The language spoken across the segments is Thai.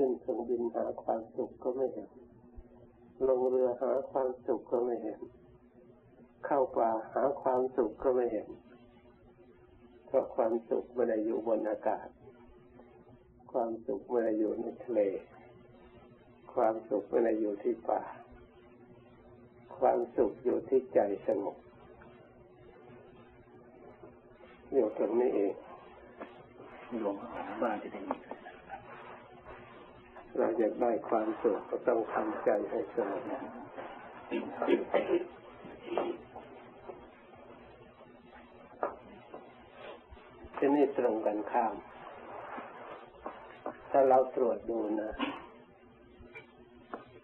ขึ้นเครื่องบินหาความสุขก็ไม่เห็น ลงเรือหาความสุขก็ไม่เห็น เข้าป่าหาความสุขก็ไม่เห็น เพราะความสุขไม่ได้อยู่บนอากาศ ความสุขไม่ได้อยู่ในทะเล ความสุขไม่ได้อยู่ที่ป่า ความสุขอยู่ที่ใจสงบอยู่ตรงนี้เองหลวงพ่อบ้านจะได้ เราอยากได้ความสุขก็ต้องทำใจให้สงบที่นี่ตรงกันข้าม ถ้าเราตรวจดูนะ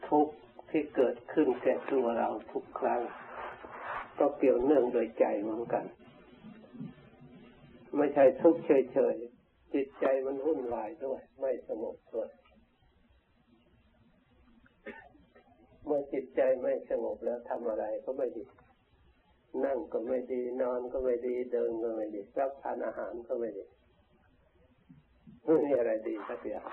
ทุกที่เกิดขึ้นแก่ตัวเราทุกครั้ง ก็เกี่ยวเนื่องโดยใจเหมือนกัน ไม่ใช่ทุกเฉยๆจิตใจมันวุ่นวายด้วย ไม่สงบด้วย เมื่อจิตใจไม่สงบแล้วทำอะไรก็ไม่ดี นั่งก็ไม่ดี นอนก็ไม่ดี เดินก็ไม่ดี รับทานอาหารก็ไม่ดีไม่มีอะไรดีสักอย่าง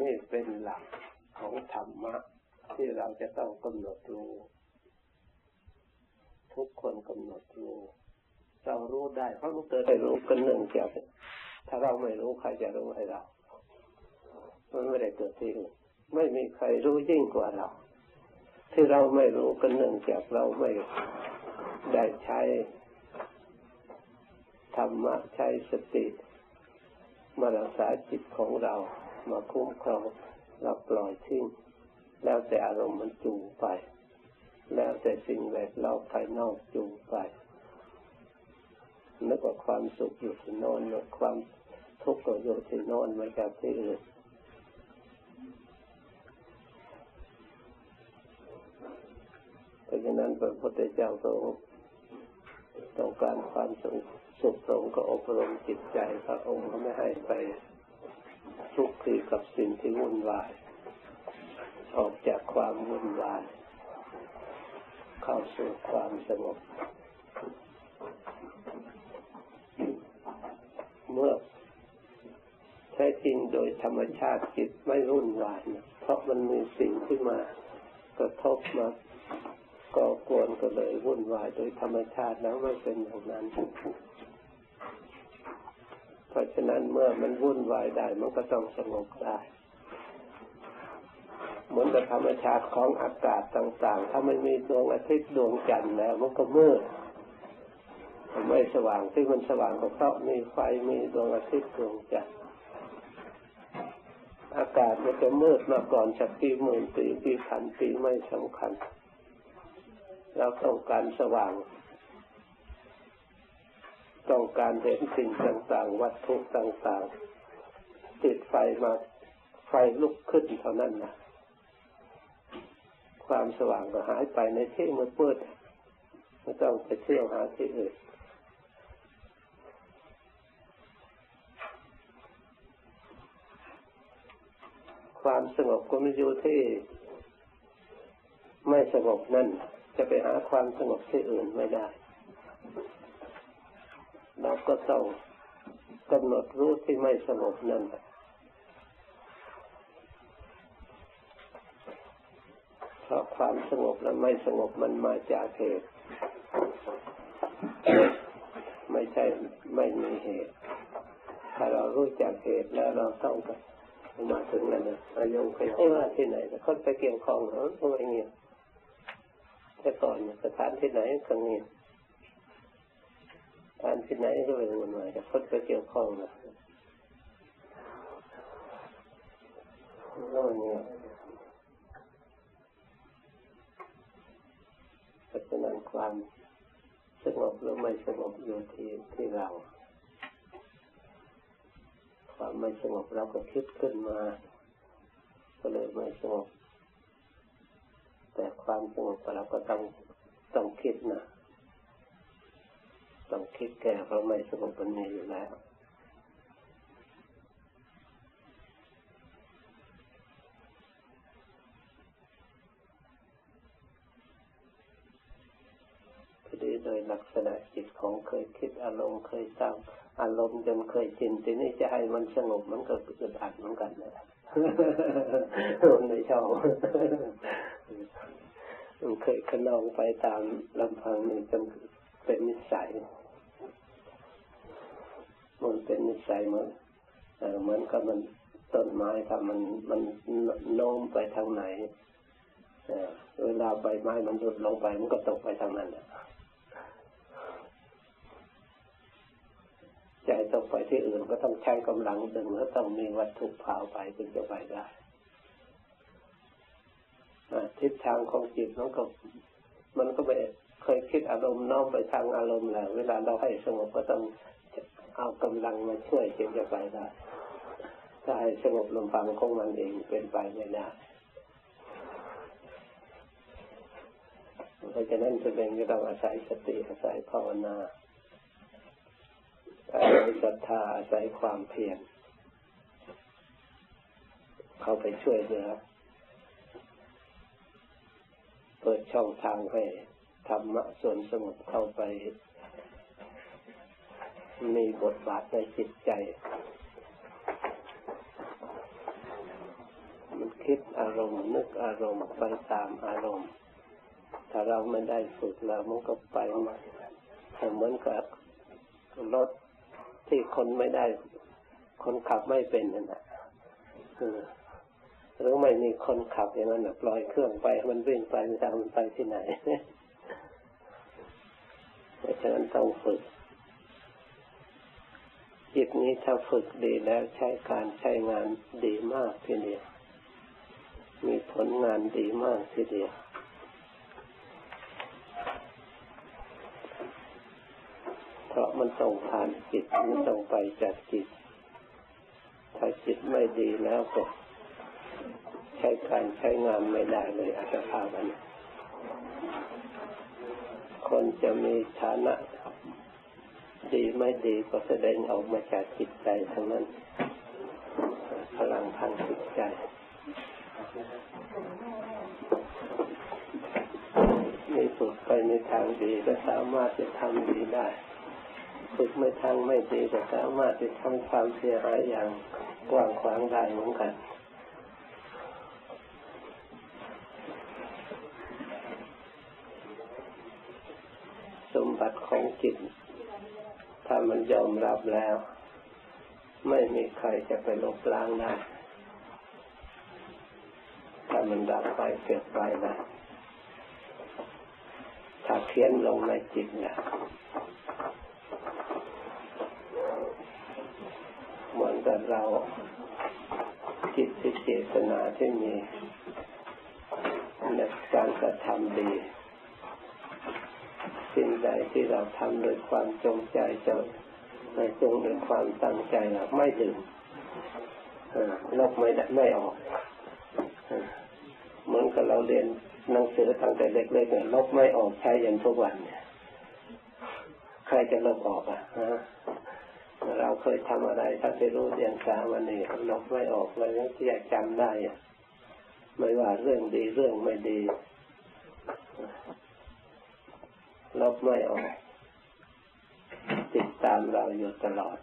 นี่เป็นหลักของธรรมะที่เราจะต้องกำหนดรู้ ทุกคนกำหนดรู้เรารู้ได้เพราะมันเกิดได้รู้กันหนึ่งจาก ถ้าเราไม่รู้ใครจะรู้ให้เรา มันไม่ได้เกิดที่อื่นไม่มีใครรู้ยิ่งกว่าเรา ที่เราไม่รู้กันเนื่องจากเราไม่ได้ใช้ธรรมะใช้สติ มารักษาจิตของเรา มาคุ้มครองเราปล่อยทิ้งแล้วแต่อารมณ์มันจูงไป แล้วแต่สิ่งแวดล้อมภายนอกจูงไป นึกว่าความสุขอยู่ที่นอนนึกความทุกข์ก็อยู่ที่นอนมาจากที่อื่นเพราะฉะนั้นพระพุทธเจ้าทรงต้องการความสุขสุขตรงก็อบรมจิตใจพระองค์ก็ไม่ให้ไปทุกข์ทีกับสิ่งที่วุ่นวาย ออกจากความวุ่นวาย เข้าสู่ความสงบ เมื่อแท้จริงโดยธรรมชาติจิตไม่รุ่นวายนะเพราะมันมีสิ่งที่มากระทบมาก่อกวนก็เลยวุ่นวายโดยธรรมชาติแล้วไม่เป็นอย่างนั้น เพราะฉะนั้นเมื่อมันวุ่นวายได้มันก็ต้องสงบได้เหมือนกับธรรมชาติของอากาศต่าง ๆ ถ้าไม่มีดวงอาทิตย์ดวงจันทร์แล้วมันก็มืด ไม่สว่างที่มันสว่างก็เพราะมีไฟมีดวงอาทิตย์ดวงจันทร์อากาศมันจะมืดมาก่อนจากปีหมื่นปีปีพันปีไม่สำคัญ เราต้องการสว่าง ต้องการเห็นสิ่งต่างๆ วัตถุต่างๆ ติดไฟมาไฟลุกขึ้นเท่านั้นนะความสว่างก็หายไปในที่มืดมืดไม่ต้องไปเที่ยวหาที่อื่น ความสงบก็ไม่อยู่ที่ไม่สงบนั่นจะไปหาความสงบที่อื่นไม่ได้ เราก็ต้องกำหนดรู้ที่ไม่สงบนั่นเพราะความสงบและไม่สงบมันมาจากเหตุ ไม่ใช่ไม่มีเหตุ ถ้าเรารู้จักเหตุแล้วเราต้อง มาถึงนั่นนะอายุไปว่าที่ไหนคนไปเกี่ยวข้องเหรอทำไมเงียบแต่ก่อนสถานที่ไหนก็เงียบสถานที่ไหนก็เลยวนมาแต่คนไปเกี่ยวข้องนะก็เงียบเพราะฉะนั้นความสงบหรือไม่สงบอยู่ที่ที่เรา ความไม่สงบเราก็คิดขึ้นมา ก็เลยไม่สงบ แต่ความสงบเราก็ต้องต้องคิดนะต้องคิดแก้เพราะไม่สงบมันมีอยู่แล้วทีนี้โดยลักษณะจิตของเคยคิดอารมณ์เคยตาม อารมณ์จนเคยชินทีนี้จะให้มันสงบมันก็อึดอัดเหมือนกันนะมันไม่ชอบมันเคยขนองไปตามลำพังนี่จนเป็นนิสัยมันเป็นนิสัยเหมือนเหมือนกับมันต้นไม้ครับมันมันโน้มไปทางไหนเวลาใบไม้มันหลุดลงไปมันก็ตกไปทางนั้น ใจตกไปที่อื่นก็ต้องใช้กำลังดึงแล้วต้องมีวัตถุพาไปถึงจะไปได้ทิศทางของจิตมันก็มันก็ไม่เคยคิดอารมณ์น้อมไปทางอารมณ์แล้วเวลาเราให้สงบก็ต้องเอากำลังมาช่วยจึงจะไปได้ถ้าให้สงบลำพังของมันเองเป็นไปไม่ได้เพราะฉะนั้นจะเป็นก็ต้องอาศัยสติอาศัยภาวนา อาศัยศรัทธาอาศัยความเพียรเข้าไปช่วยเหลือเปิดช่องทางให้ธรรมะส่วนสงบเข้าไป มีบทบาทในจิตใจ มันคิดอารมณ์นึกอารมณ์ไปตามอารมณ์ ถ้าเราไม่ได้ฝึกแล้วมันก็ไปมาเหมือนกับรถ ที่คนไม่ได้ คนขับไม่เป็นนั่นแหละหรือไม่มีคนขับอย่างนั้นปล่อยเครื่องไปมันวิ่งไปมันจะมันไปที่ไหนเพราะฉะนั้นต้องฝึกจิตนี้ถ้าฝึกดีแล้วใช้การใช้งานดีมากทีเดียวมีผลงานดีมากทีเดียวเพราะ มันต้องผ่านจิตมันต้องไปจากจิต ถ้าจิตไม่ดีแล้วก็ใช้การใช้งานไม่ได้เลยอาจจะพากันคนจะมีฐานะ ดีไม่ดีก็แสดงออกมาจากจิตใจทั้งนั้น พลังทางจิตใจมีฝึกไปในทางดีก็สามารถจะทำดีได้ ฝึกไม่ทางไม่ดีก็สามารถจะทำความเสียหายอย่างกว้างขวางได้เหมือนกัน สมบัติของจิต ถ้ามันยอมรับแล้ว ไม่มีใครจะไปลบล้างได้ถ้ามันดับไปเกิดไปนะถ้าเพี้ยนลงในจิตนะ เหมือนกับเราจิตที่เจตนาที่มีในการกระทำดี สิ่งใดที่เราทำโดยความจงใจจงในจงด้วยความตั้งใจเราไม่ลืมลบไม่ได้ไม่ออกเหมือนกับเราเรียนหนังสือตั้งแต่เล็กๆเนี่ยลบไม่ออกใช้ยันทุกวันเนี่ยใครจะลบออกอะฮะ เราเคยทำอะไรถ้าไปรู้เรียนสาวันนี้ลบไม่ออกเรายังแยกจำได้ไม่ว่าเรื่องดีเรื่องไม่ดีลบไม่ออกติดตามเราอยู่ตลอด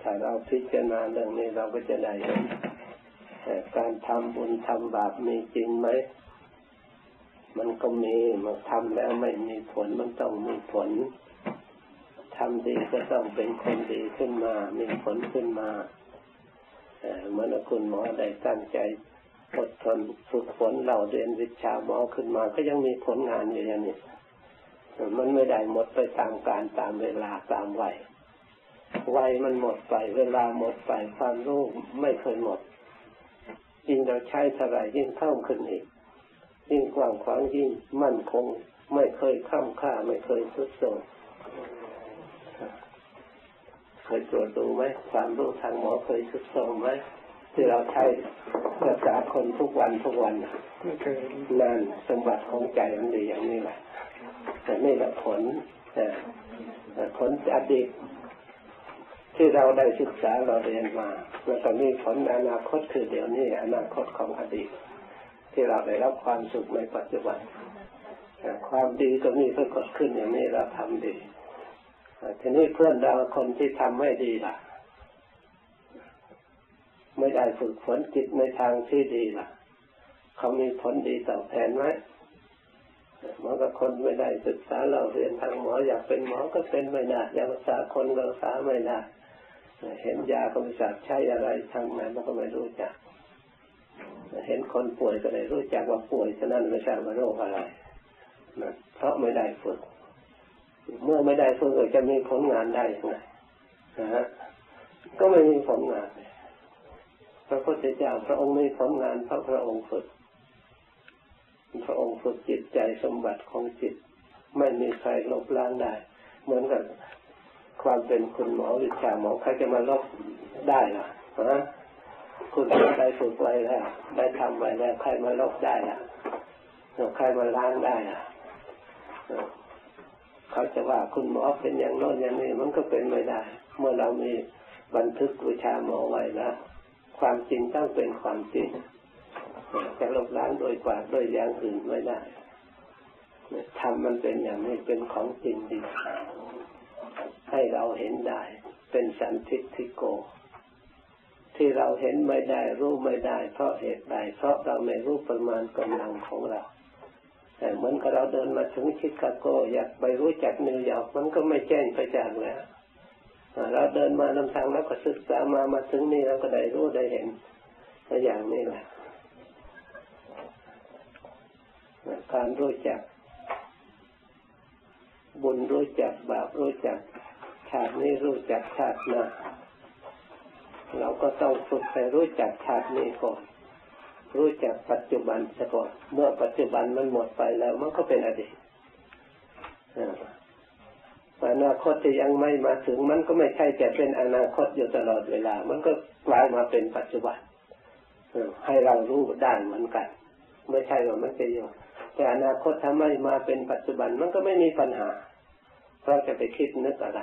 ถ้าเราพิจารณาเรื่องนี้เราก็จะได้เห็นการทำบุญทำบาปมีจริงไหม มันก็มีมันทำแล้วไม่มีผลมันต้องมีผลทำดีก็ต้องเป็นคนดีขึ้นมา มีผลขึ้นมาเมื่อคุณหมอได้ตั้งใจอดทนฝึกฝนเราเรียนวิชาหมอขึ้นมา ก็ยังมีผลงานอยู่อย่างนี้มันไม่ได้หมดไปตามการตามเวลาตามวัยวัยมันหมดไป เวลาหมดไปความรู้ไม่เคยหมดยิ่งเราใช้เท่าไรยิ่งเพิ่มขึ้นอีก ยิ่งกว้างขวางยิ่งมั่นคง ไม่เคยข้ามค่าไม่เคยสุดโทรมเคยตรวจดูไหมความรู้ทางหมอเคยสุดโทรมไหมที่เราใช้รักษาคนทุกวันทุกวันนั่นสมบัติของใจมันดีอย่างนี้แหละแต่นี่แหละผลผลอดีตที่เราได้ศึกษาเราเรียนมา แล้วก็มีผลอนาคตคือเดี๋ยวนี้อนาคตของอดีต ที่เราได้รับความสุขในปัจจุบันความดีก็มีปรากฏขึ้นอย่างนี้เราทำดีทีนี้เพื่อนเราคนที่ทำไม่ดีล่ะ ไม่ได้ฝึกฝนจิตในทางที่ดีล่ะ เขามีผลดีตอบแทนไหมหมอนกับคนไม่ได้ศึกษาเราเรียนทางหมออยากเป็นหมอก็เป็นไม่ได้อยากรักษาคนก็รักษาไม่ได้เห็นยาก็ไม่ทราบใช้อะไรทางไหนมันก็ไม่รู้จัก เห็นคนป่วยก็เลยรู้จักว่าป่วยฉะนั้นไม่ทราบว่าโรคอะไรนะเพราะไม่ได้ฝึก เมื่อไม่ได้ฝึกจะมีผลงานได้ยังไงนะฮะก็ไม่มีผลงานพระพุทธเจ้าพระองค์มีผลงานเพราะพระองค์ฝึก พระองค์ฝึกจิตใจสมบัติของจิต ไม่มีใครลบล้างได้ เหมือนกับความเป็นคุณหมอวิชาหมอใครจะมาลบได้ล่ะฮะ คุณได้ฝึกไว้แล้ว ได้ทำไว้แล้วใครมาลบได้ล่ะใครมาล้างได้ล่ะเขาจะว่าคุณหมอเป็นอย่างโน้นอย่างนี้มันก็เป็นไม่ได้ เมื่อเรามีบันทึกวิชาหมอไว้แล้วความจริงต้องเป็นความจริงจะลบล้างโดยกว่าโดยอย่างอื่นไม่ได้ทำมันเป็นอย่างนี้เป็นของจริงดีให้เราเห็นได้ เป็นสันทิทิโก ที่เราเห็นไม่ได้รู้ไม่ได้ เพราะเหตุใดเพราะเราไม่รู้ประมาณกำลังของเรา แต่เหมือนกับเราเดินมาถึงชิคาโก อยากไปรู้จักนิวยอร์กมันก็ไม่แจ้งไปจากแล้วเราเดินมาลำทางแล้วก็ศึกษามามาถึงนี่เราก็ได้รู้ได้เห็นตัวอย่างนี้แหละการรู้จัก บุญรู้จักบาปรู้จักชาตินี้รู้จักชาติหน้า เราก็ต้องฝึกไปรู้จักชาตินี้ก่อน รู้จักปัจจุบันซะก่อน เมื่อปัจจุบันมันหมดไปแล้วมันก็เป็นอดีตอนาคตที่ยังไม่มาถึงมันก็ไม่ใช่จะเป็นอนาคตอยู่ตลอดเวลา มันก็กลายมาเป็นปัจจุบันให้เรารู้ได้เหมือนกัน ไม่ใช่ว่ามันจะอยู่แต่อนาคตถ้าไม่มาเป็นปัจจุบันมันก็ไม่มีปัญหาเพราะจะไปคิดนึกอะไร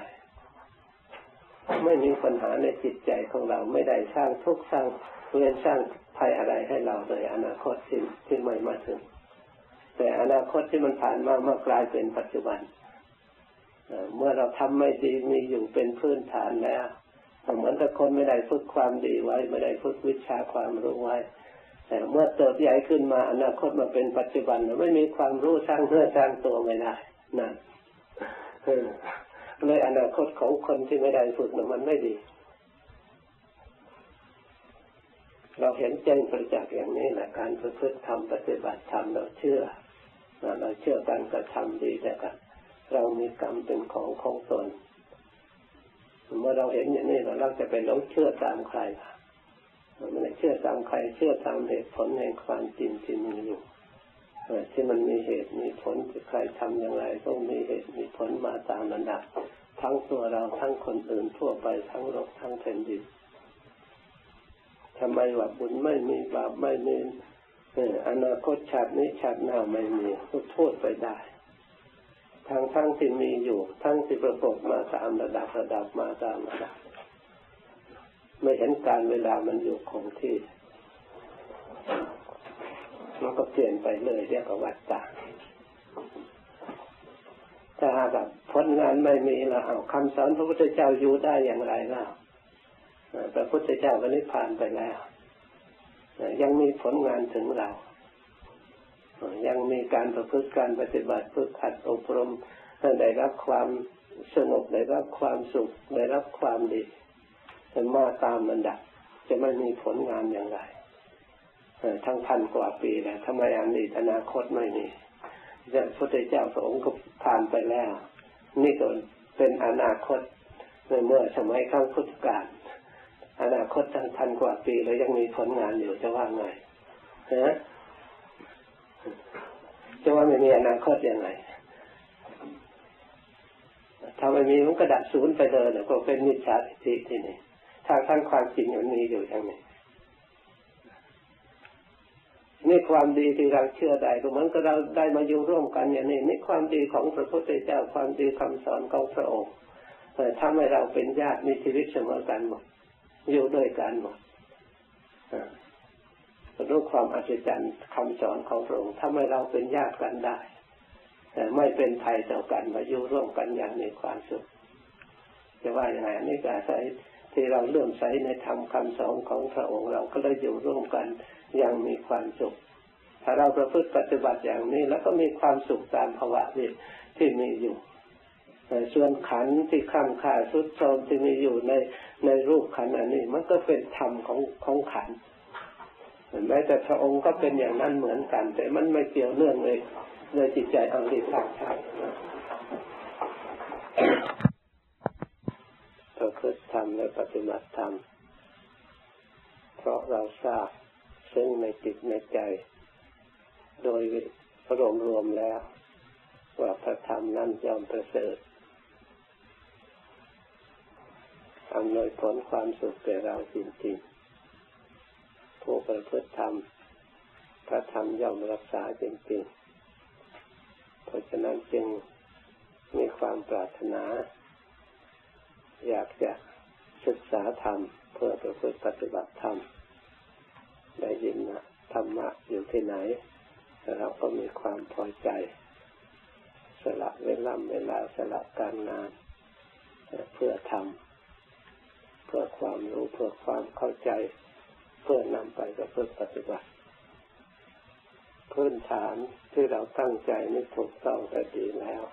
ไม่มีปัญหาในจิตใจของเราไม่ได้สร้างทุกข์สร้างเวียนสร้างภัยอะไรให้เราเลยอนาคตที่ที่ไม่มาถึง แต่อนาคตที่มันผ่านมาเมื่อกลายเป็นปัจจุบันเมื่อเราทำไม่ดีมีอยู่เป็นพื้นฐานแล้วเหมือนกับคนไม่ได้ฝึกความดีไว้ ไม่ได้ฝึกวิชาความรู้ไว้ แต่เมื่อเติบใหญ่ขึ้นมาอนาคตมาเป็นปัจจุบันไม่มีความรู้สร้างเนื้อสร้างตัวไม่ได้นั่น เลยอนาคตของคนที่ไม่ได้ฝึกมันไม่ดี เราเห็นแจ้งประจักษ์อย่างนี้แหละการประพฤติทำปฏิบัติธรรมเราเชื่อเราเชื่อการกระทำดีแต่กันเรามีกรรมเป็นของของตนเมื่อเราเห็นอย่างนี้เราจะไปหลงเชื่อตามใครไม่ได้เชื่อตามใครเชื่อตามเหตุผลแห่งความจริงที่มีอยู่ ที่มันมีเหตุมีผลใครทำอย่างไรต้องมีเหตุมีผลมาตามระดับ ทั้งตัวเราทั้งคนอื่นทั่วไปทั้งโลกทั้งแผ่นดินทำไมว่าบุญไม่มีบาปไม่มีอนาคตชาตินี้ชาติหน้าไม่มีก็โทษไปได้ทั้งทั้งที่มีอยู่ ทั้งที่ประกอบมาตามระดับระดับมาตามระดับไม่เห็นการเวลามันอยู่คงที่ มันก็เปลี่ยนไปเลยเรียกว่าวัฏฏะถ้าหากผลงานไม่มีแล้วเอาคำสอนพระพุทธเจ้าอยู่ได้อย่างไรแล้วพระพุทธเจ้าก็นิพพานไปแล้ว ยังมีผลงานถึงเรา ยังมีการประพฤติการปฏิบัติฝึกหัดอบรมได้รับความสงบได้รับความสุขได้รับความดีเป็นมาตามมันดับจะไม่มีผลงานอย่างไร ทั้งพันกว่าปีแล้วทำไมอันนี้อนาคตไม่มีพระพุทธเจ้าพระองค์ก็ผ่านไปแล้ว นี่ก็เป็นอนาคตในเมื่อสมัยข้างพุทธกาลอนาคตทั้งพันกว่าปีแล้วยังมีผลงานอยู่จะว่าไงฮะจะว่าไม่มีอนาคตยังไงถ้าไม่มีมันก็ดับศูนย์ไปเลยก็เป็นมิจฉาทิฏฐิที่นี่ทางท่านความจริงมันมีอยู่อย่างนี้ นี่ความดีที่เราเชื่อได้ก็เหมือนกับเราได้มาอยู่ร่วมกันอย่างนี้นี่ความดีของพระพุทธเจ้าความดีคำสอนของพระองค์ทำให้เราเป็นญาติมีชีวิตเสมอกันหมดอยู่ด้วยกันหมดรู้ความอัศจรรย์คำสอนของพระองค์ทำให้เราเป็นญาติกันได้ แต่ไม่เป็นภัยต่อกันมาอยู่ร่วมกันอย่างมีความสุขจะว่าอย่างไรนี่ก็อาศัยที่เราเลื่อมใสในธรรมคาสอนของพระองค์เราก็เลยอยู่ร่วมกัน อย่างมีความสุข ถ้าเราประพฤติปฏิบัติอย่างนี้ แล้วก็มีความสุขตามภาวะที่ที่มีอยู่ส่วนขันที่ข้ามขาสุดโทมที่มีอยู่ในในรูปขันอันนี้ มันก็เป็นธรรมของของขันแม้แต่พระองค์ก็เป็นอย่างนั้นเหมือนกัน แต่มันไม่เกี่ยวเนื่องเลยในจิตใจอันดีภาคใช่ประพฤติธรรมและปฏิบัติธรรมเพราะเราทราบ ซึ่งในจิตในใจ โดยรวมรวมแล้ว ว่าพระธรรมนั้นยอมประเสริฐอำนวยผลความสุขแก่เราจริงๆผู้ประพฤติธรรม พระธรรมย่อมรักษาจริงๆ เพราะฉะนั้นจึงมีความปรารถนา อยากจะศึกษาธรรมเพื่อประพฤติปฏิบัติธรรม ได้ยินนะธรรมะอยู่ที่ไหน เราก็มีความพอใจ สละเวลาเวลาสละการงาน เพื่อทำเพื่อความรู้เพื่อความเข้าใจ เพื่อนำไปกับเพื่อปฏิบัติพื้นฐานที่เราตั้งใจนี่ถูกต้องแต่ดีแล้ว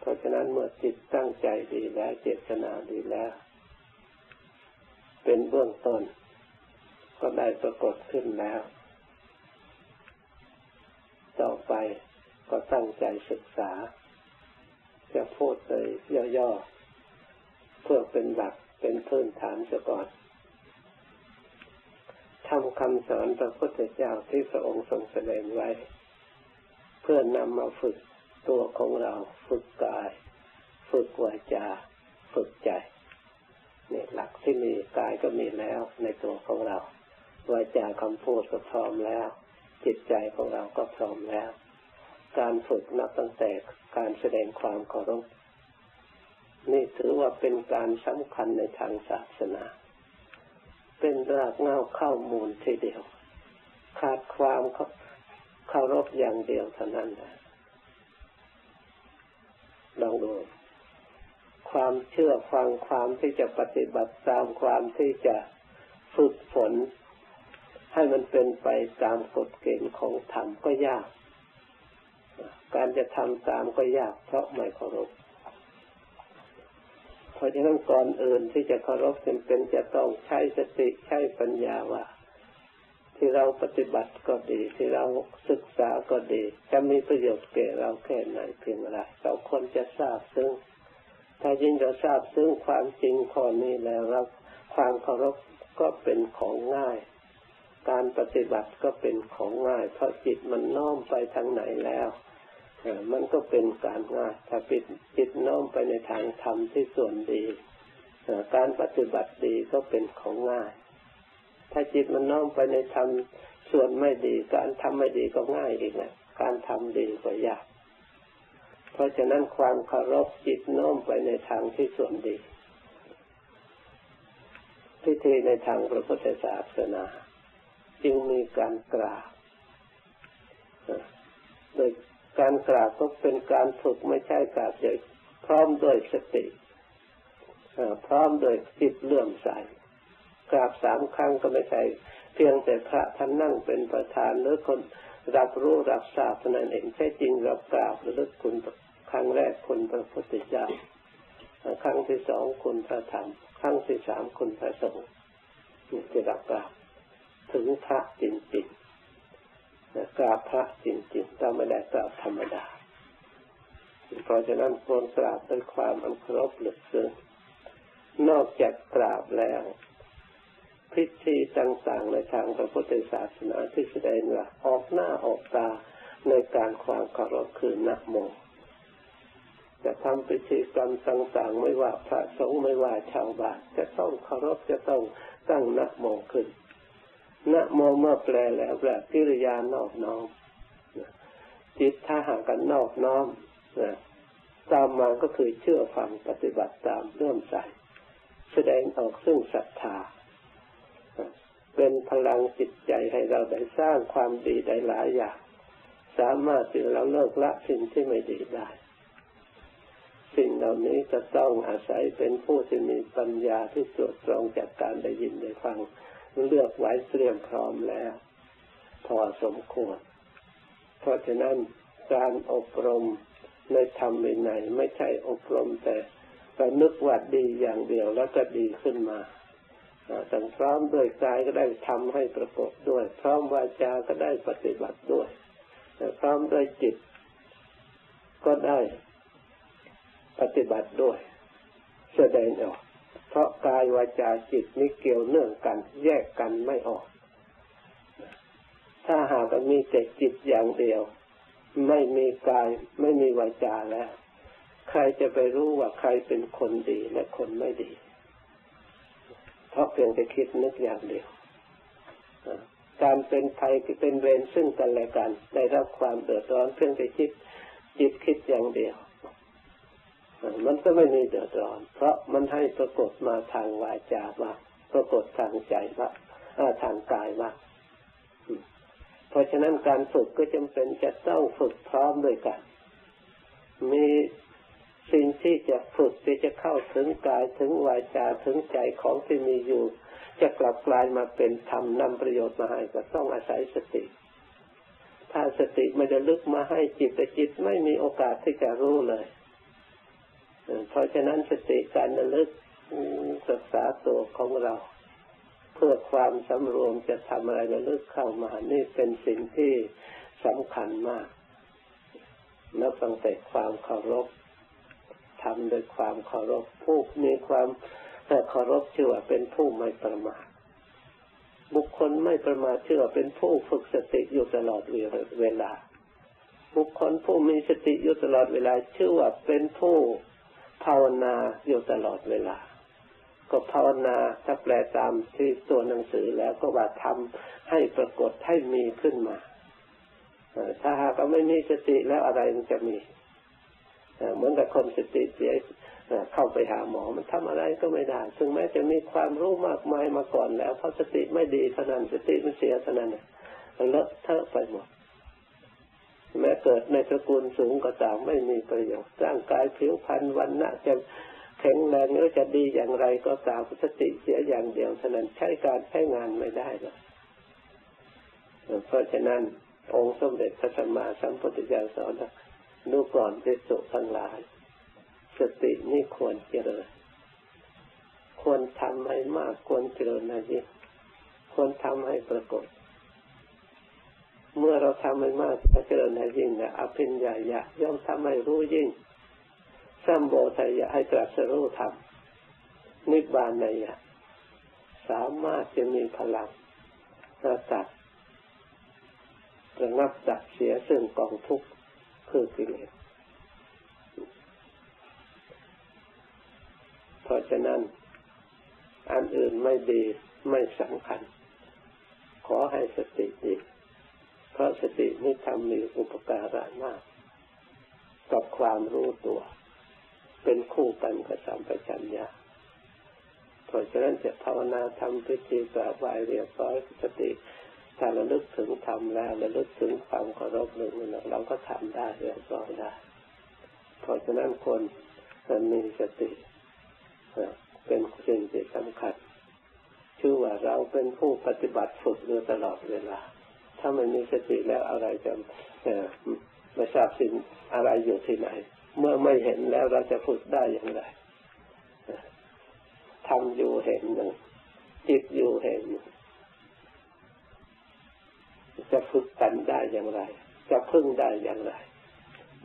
เพราะฉะนั้นเมื่อจิตตั้งใจดีแล้ว เจตนาดีแล้ว เป็นเบื้องต้น ก็ได้ปรากฏขึ้นแล้ว ต่อไปก็ตั้งใจศึกษา จะพูดเลยย่อๆ เพื่อเป็นหลักเป็นพื้นฐานซะก่อนทำคำสอนพระพุทธเจ้าที่พระองค์ทรงแสดงไว้ เพื่อนำมาฝึกตัวของเรา ฝึกกาย ฝึกวาจา ฝึกใจนี่หลักที่มีกายก็มีแล้วในตัวของเรา วาจาคำพูดก็พร้อมแล้ว จิตใจของเราก็พร้อมแล้ว การฝึกนับตั้งแต่การแสดงความเคารพนี่ถือว่าเป็นการสำคัญในทางศาสนา เป็นรากเงาข้ามูลทีเดียว ขาดความเคารพอย่างเดียวเท่านั้นนะลองดูความเชื่อฟังความที่จะปฏิบัติตามความที่จะฝึกฝน ให้มันเป็นไปตามกฎเกณฑ์ของธรรมก็ยาก การจะทำตามก็ยาก เพราะไม่เคารพเพราะฉะนั้นก่อนอื่นที่จะเคารพจำเป็นจะต้องใช้สติใช้ปัญญาว่า ที่เราปฏิบัติก็ดี ที่เราศึกษาก็ดี จะมีประโยชน์แก่เราแค่ไหนเพียงไรเราควรจะทราบซึ่ง ถ้ายิ่งเราทราบซึ่งความจริงข้อนี้แล้วเราความเคารพก็เป็นของง่าย การปฏิบัติก็เป็นของง่าย เพราะจิตมันน้อมไปทางไหนแล้วมันก็เป็นการง่ายถ้าปิดจิตน้อมไปในทางธรรมที่ส่วนดีการปฏิบัติดีก็เป็นของง่าย ถ้าจิตมันน้อมไปในธรรมส่วนไม่ดี การทำไม่ดีก็ง่ายอีกนะการทำดีก็ยาก เพราะฉะนั้นความเคารพจิตน้อมไปในทางที่ส่วนดีพิธีในทางพระพุทธศาสนา จึงมีการกราบโดยการกราบก็เป็นการฝึกไม่ใช่กราบเฉยพร้อมด้วยสติพร้อมโดยจิตเลื่อมใสกราบสามครั้งก็ไม่ใช่เพียงแต่พระท่านนั่งเป็นประธานหรือคนรับรู้รับทราบเท่านั้นเองแท้จริงเรากราบระลึกคุณครั้งแรกคุณพระพุทธเจ้าครั้งที่สองคุณพระธรรมครั้งที่สามคุณพระสงฆ์ที่เรากราบ ถึงพระจริงๆกราบพระจริงๆเราไม่ได้กราบธรรมดา เพราะฉะนั้นควรกราบด้วยความอันเคารพลึกซึ้งนอกจากกราบแล้วพิธีต่างๆในทางพระพุทธศาสนาที่แสดงว่าออกหน้าออกตาในการความเคารพคือนักโมจะทำพิธีกรรมต่างๆไม่ว่าพระสงฆ์ไม่ว่าชาวบ้านจะต้องเคารพจะต้องตั้งนักโมขึ้น นะโมเมื่อแปลแล้วแปลกิริยานอบน้อมจิตถ้าห่ากกันนอบน้อมนะตามมาก็คือเชื่อฟังปฏิบัติตามเริ่มใส่แสดงออกซึ่งศรัทธา เป็นพลังจิตใจให้เราได้สร้างความดีได้หลายอย่าง สามารถที่เราเลิกละสิ่งที่ไม่ดีได้ สิ่งเหล่านี้จะต้องอาศัยเป็นผู้ที่มีปัญญาที่ตรวจตรองจากการได้ยินได้ฟัง เลือกไว้เตรียมพร้อมแล้วพอสมควร เพราะฉะนั้นการอบรมในธรรมในไหนไม่ใช่อบรมแต่แต่นึกว่าดีอย่างเดียวแล้วก็ดีขึ้นมาตั้งพร้อมด้วยกายก็ได้ทำให้ปรากฏด้วย พร้อมวาจาก็ได้ปฏิบัติด้วยพร้อมด้วยจิต ก็ได้ปฏิบัติด้วย แสดงออก ราะกายวาจาจิตนี้เกี่ยวเนื่องกัน แยกกันไม่ออก ถ้าหากมีแต่จิตอย่างเดียว ไม่มีกายไม่มีวาจาแล้ว ใครจะไปรู้ว่าใครเป็นคนดีและคนไม่ดี เพราะเพียงแต่คิดนึกอย่างเดียวการเป็นภัยเป็นเวรซึ่งกันและกันได้รับความเดือดร้อนเพียงแต่คิดจิตคิดอย่างเดียว มันก็ไม่มีเดือดร้อน เพราะมันให้ปรากฏมาทางวาจาว่าปรากฏทางใจว่าทางกายว่าเพราะฉะนั้นการฝึกก็จำเป็นจะต้องฝึกพร้อมด้วยกัน มีสิ่งที่จะฝึกที่จะเข้าถึงกายถึงวาจาถึงใจของที่มีอยู่ จะกลับกลายมาเป็นธรรมนำประโยชน์มาให้ก็ต้องอาศัยสติ ถ้าสติไม่ได้ลึกมาให้จิตแต่จิตไม่มีโอกาสที่จะรู้เลย เพราะฉะนั้นสติการระลึกศึกษาตัวของเรา เพื่อความสำรวมจะทำอะไรระลึกเข้ามานี่เป็นสิ่งที่สำคัญมาก นับตั้งแต่ความเคารพทำโดยความเคารพผู้มีความแต่เคารพชื่อว่าเป็นผู้ไม่ประมาทบุคคลไม่ประมาทชื่อว่าเป็นผู้ฝึกสติอยู่ตลอดเวลา บุคคลผู้มีสติอยู่ตลอดเวลาชื่อว่าเป็นผู้ ภาวนาอยู่ตลอดเวลา ก็ภาวนาถ้าแปลตามที่ตัวหนังสือแล้วก็ว่าทำให้ปรากฏให้มีขึ้นมาถ้าหากไม่มีสติแล้วอะไรมันจะมีเหมือนกับคนสติเสียเข้าไปหาหมอมันทำอะไรก็ไม่ได้ซึ่งแม้จะมีความรู้มากมายมาก่อนแล้วเพราะสติไม่ดีเท่านั้นสติมันเสียเท่านั้นเลอะเทอะไปหมด แม้เกิดในตระกูลสูงก็ตามไม่มีประโยชน์ร่างกายผิวพรรณวันณะจะแข็งแรงหรือจะดีอย่างไรก็ตามสติเสียอย่างเดียวเท่านั้นใช้การใช้งานไม่ได้เลยเพราะฉะนั้นองค์สมเด็จพระสัมมาสัมพุทธเจ้าสอนดูก่อนเป็นสุทั้งหลาย สตินี่ควรเจริญ ควรทำให้มากควรเจริญนะยิ่งควรทำให้ปรากฏ เมื่อเราทำให้มากเจริญนะยิ่งนะอภิญญาญาย่อมทำให้รู้ยิ่งสัมโบทายะให้ตรัสรู้ธรรมนิบานในยะสามารถจะมีพลังระตัดระงับดับเสียซึ่งกองทุกข์คือกิเลสเพราะฉะนั้น อันอื่นไม่ดีไม่สำคัญ ขอให้สติดี เพราะสตินี้ทำมีอุปการะมากกับความรู้ตัว เป็นคู่กันกับสัมปชัญญะเพราะฉะนั้นจะภาวนาทำพิธีกราบไหว้เรียบร้อยสติถ้าราลึกถึงทำแล้วราลึกถึงความเคารพหนึ่งเราก็ทำได้เรียบร้อยได้เพราะฉะนั้นคนมีสติเป็นสิ่งที่สำคัญชื่อว่าเราเป็นผู้ปฏิบัติฝึกอยู่ตลอดเวลา ถ้ามันมีสติแล้วอะไรจะไม่ทราบสิ่งอะไรอยู่ที่ไหน เมื่อไม่เห็นแล้วเราจะฝึกได้อย่างไรทำอยู่เห็นหนึ่งจิตอยู่เห็นหนึ่งจะฝึกกันได้อย่างไร จะพึ่งได้อย่างไร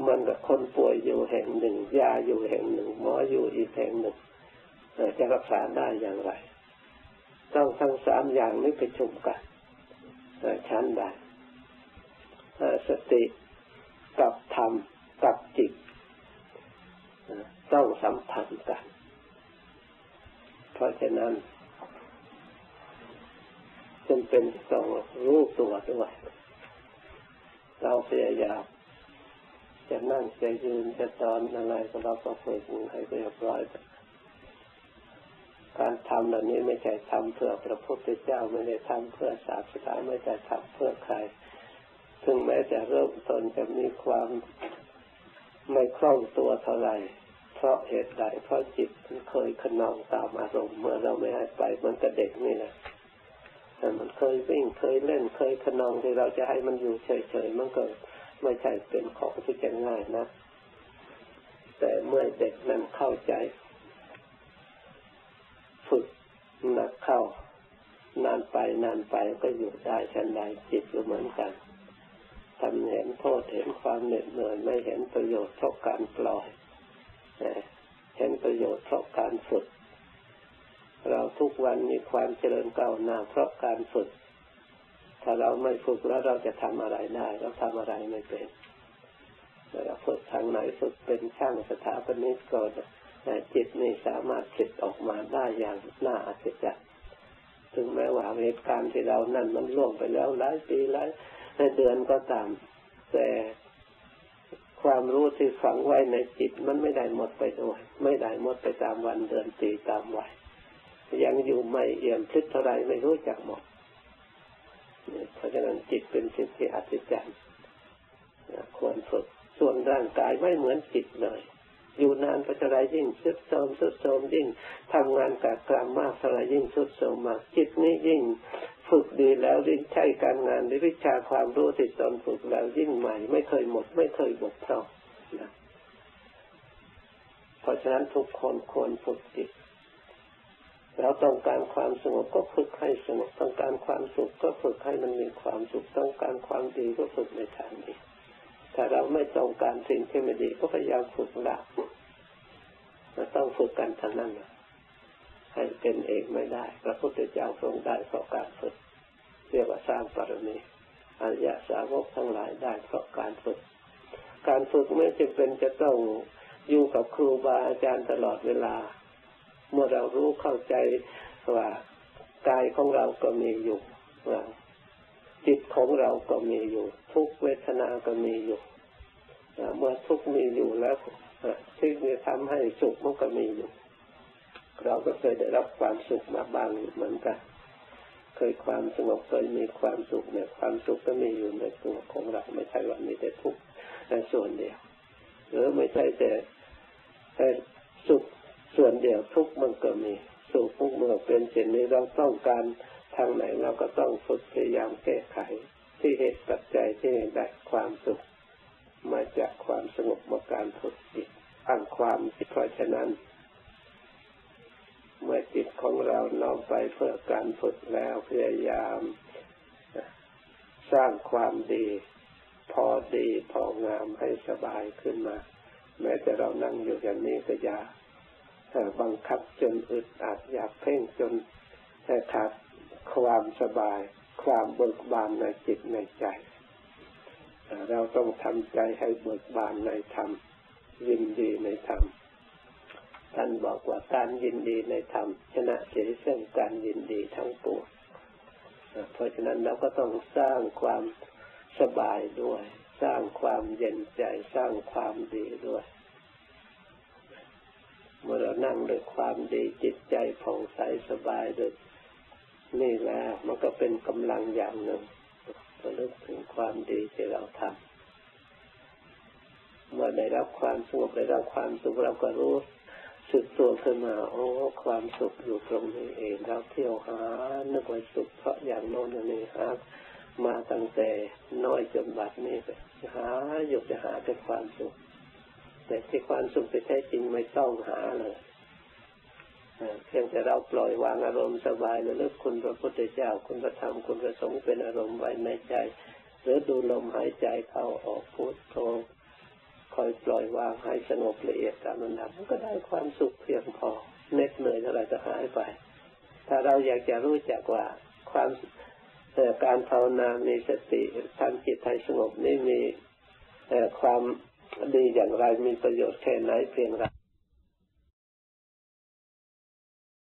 มันกับคนป่วยอยู่แห่งหนึ่งยาอยู่แห่งหนึ่งหมออยู่อีกแห่งหนึ่งจะรักษาได้อย่างไร ต้องทั้งสามอย่างนี้ไปชุมกัน ชั้นได้สติกับธรรมกับจิตต้องสัมพันธ์กัน เพราะฉะนั้นจำเป็นต้องรู้ตัวด้วยเราพยายามจะนั่งจะยืนจะตอนอะไรก็เราก็ฝึกให้เรียบร้อย การทำเหล่านี้ไม่ใช่ทำเพื่อพระพุทธเจ้าไม่ได้ทำเพื่อศาสนาไม่ได้ทำเพื่อใคร ถึงแม้จะเริ่มต้นจะมีความไม่คล่องตัวเท่าไหร่เพราะเหตุใดเพราะจิตมันเคยขนองตามอารมณ์เมื่อเราไม่ให้ไปมันก็เด็กนี่แหละแต่มันเคยวิ่งเคยเล่นเคยขนองที่เราจะให้มันอยู่เฉยๆมันก็ไม่ใช่เป็นของที่จะง่ายนะ แต่เมื่อเด็กนั้นเข้าใจฝึก หนักเข้านานไปนานไปก็อยู่ได้ชันใดจิตก็เหมือนกันทำเห็นโทษเห็นความเหน็ดเหนื่อยไม่เห็นประโยชน์เพราะการปล่อยเห็นประโยชน์เพราะการฝึก เราทุกวันมีความเจริญก้าวหน้าเพราะการฝึก ถ้าเราไม่ฝึกแล้วเราจะทำอะไรได้ เราทำอะไรไม่เป็นเราฝึกทางไหนฝึกเป็นช่างสถาปนิกก็ จิตนี่สามารถคิดออกมาได้อย่างน่าอัศจรรย์ถึงแม้ว่าเหตุการณ์ที่เรานั่นมันล่วงไปแล้วหลายปีหลายเดือนก็ตาม แต่ความรู้ที่ฝังไว้ในจิตมันไม่ได้หมดไปด้วยไม่ได้หมดไปตามวันเดือนปีตามวัยยังอยู่ไม่เอี่ยมพลิกเท่าไรไม่รู้จักหมดเพราะฉะนั้นจิตเป็นสิ่งที่อัศจรรย์ควรฝึกส่วนร่างกายไม่เหมือนจิตเลย อยู่นานก็จะไรยิ่งสุดโทมสุดโทมยิ่งทำงานกับกรรมมากเท่าไรยิ่งสุดโทมมากจิตนี้ยิ่งฝึกดีแล้วยิ่งใช้การงานในวิชาความรู้ที่ตนฝึกแล้วยิ่งใหม่ ไม่เคยหมด ไม่เคยบกพร่องนะเพราะฉะนั้นทุกคนควรฝึกจิตเราต้องการความสงบก็ฝึกให้สงบต้องการความสุขก็ฝึกให้มันมีความสุขต้องการความดีก็ฝึกในทางนี้ ถ้าเราไม่ต้องการสิ่งที่ไม่ดีก็พยายามฝึกละเราต้องฝึกกันทั้งนั้นให้เป็นเองไม่ได้พระพุทธเจ้าทรงได้เพราะการฝึกเรียกว่าสร้างปรมีอริยสาวกทั้งหลายได้เพราะการฝึก การฝึกไม่จำเป็นจะต้องอยู่กับครูบาอาจารย์ตลอดเวลา เมื่อเรารู้เข้าใจว่ากายของเราก็มีอยู่จิตของเราก็มีอยู่ ทุกเวทนาก็มีอยู่เมื่อทุกมีอยู่แล้วที่จะทำให้สุขมันก็มีอยู่ เราก็เคยได้รับความสุขมาบ้างเหมือนกัน เคยความสงบเคยมีความสุขเนี่ยความสุขก็มีอยู่ในตัวของเราไม่ใช่ว่ามีแต่ทุกข์ในส่วนเดียว หรือไม่ใช่แต่แต่สุขส่วนเดียวทุกข์มันก็มีสุขทุกข์มันก็เป็นเช่นนี้เราต้องการทางไหนเราก็ต้องฝึกพยายามแก้ไข ที่เหตุปัจจัยที่ได้ความสุข มาจากความสงบมาการฝึกจิตตั้งความเพราะฉะนั้น เมื่อจิตของเราน้อมไปเพื่อการฝึกแล้วพยายาม สร้างความดี พอดีพองามให้สบายขึ้นมา แม้แต่เรานั่งอยู่อย่างนี้ก็อย่าบังคับจนอึดอัดอยากเพ่งจนขาดความสบาย ความเบิกบานในจิตในใจ เราต้องทำใจให้เบิกบานในธรรมยินดีในธรรมท่านบอกว่าการยินดีในธรรมชนะเสียซึ่งการยินดีทั้งปวงเพราะฉะนั้นเราก็ต้องสร้างความสบายด้วย สร้างความเย็นใจ สร้างความดีด้วยเมื่อเรานั่งด้วยความดีจิตใจผ่องใสสบายด้วย นี่แหละมันก็เป็นกำลังอย่างหนึ่งระลึกถึงความดีที่เราทำเมื่อได้รับความสงบได้รับความสุขเราก็รู้สึกตัวขึ้นมาโอ้ความสุขอยู่ตรงนี้เองเราเที่ยวหานึกว่าสุขเพราะอย่างโน้นอย่างนี้หามาตั้งแต่น้อยจนบัดนี้หาอยู่จะหาแต่ความสุข แต่ที่ความสุขที่แท้จริงไม่ต้องหาเลย เพียงแต่เราปล่อยวางอารมณ์สบายระลึกคุณพระพุทธเจ้าคุณพระธรรมคุณพระสงฆ์เป็นอารมณ์ไว้ในใจ หรือดูลมหายใจเข้าออกพุทโธคอยปล่อยวางให้สงบละเอียดตามลำดับมันก็ได้ความสุขเพียงพอเน็ดเหนื่อยเท่าไรก็หายไป ถ้าเราอยากจะรู้จักว่าความการภาวนามีสติทำจิตให้สงบนี่มีความดีอย่างไรมีประโยชน์แค่ไหนเพียงไร